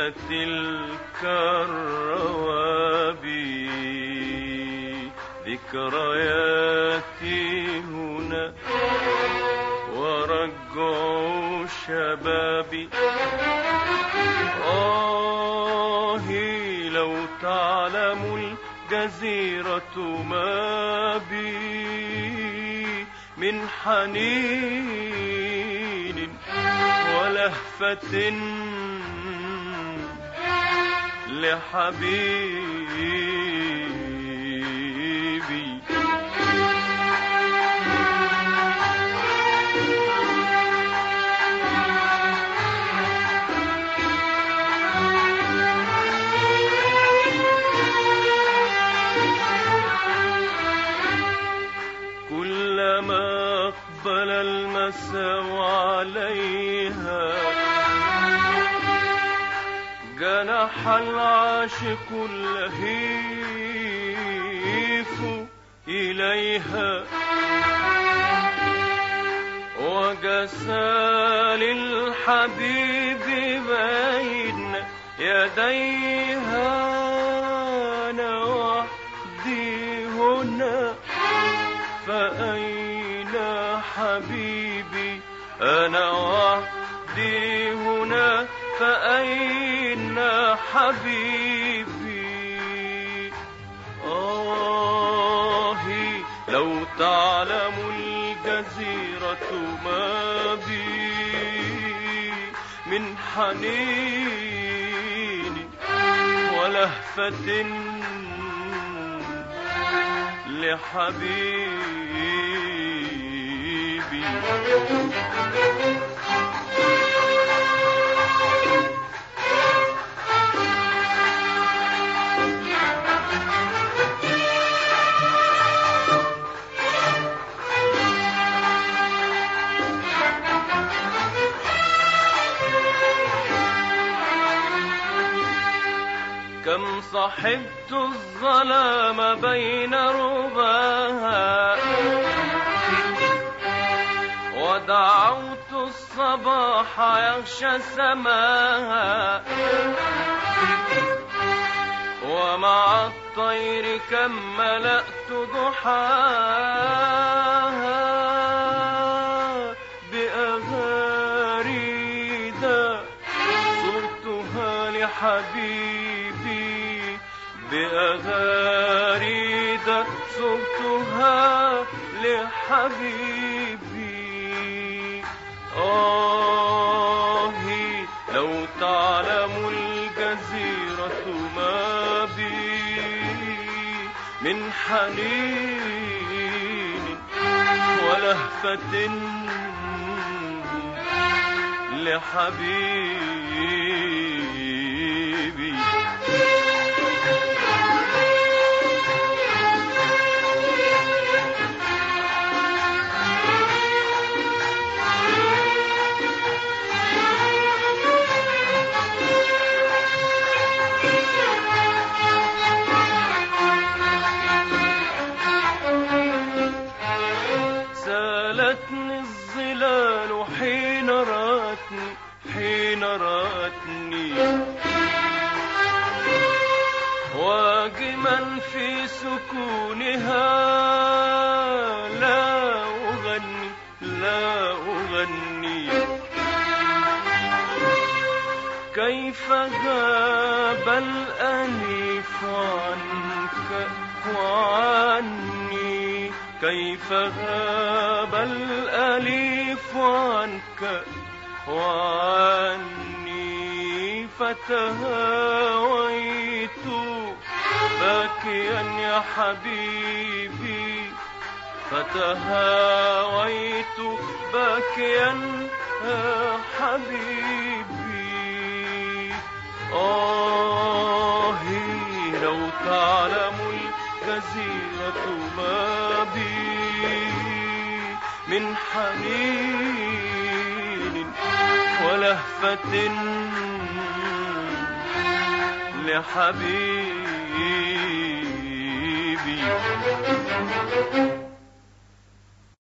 تلك الروابي ذكرياتي هنا ورجع شبابي آه لو تعلم الجزيرة ما بي من حنين ولهفة لحبيبي. كلما أقبل المساء عليها جنح العاشق اللهيف إليها. وجسى للحبيب بين يديها أنا وحدي هنا فأين حبيبي؟ أنا وحدي هنا فأين حبيبي آه لو تعلم الجزيرة ما بي من حنين ولهفة لحبيبي. كم صحبت الظلام بين رباها ودعوت الصباح يغشى سماها ومع الطير كم ملأت ضحاها بأغاريدا صرتها لحبيبي بأغاريدا صرتها لحبيبي. آه لو تعلم الجزيرة ما بي من حنين ولهفة لحبيبي. الظلال حين راتني حين راتني. واجما في سكونها لا أغني لا أغني. كيف غاب الأنيف عنك؟ وعني. كيف غاب الأليف عنك؟ وعني. فتهاويت باكيا يا حبيبي. فتهاويت باكيا يا حبيبي. آه لو تعلم الجزيرة ما بي من حنين ولهفة لحبيبي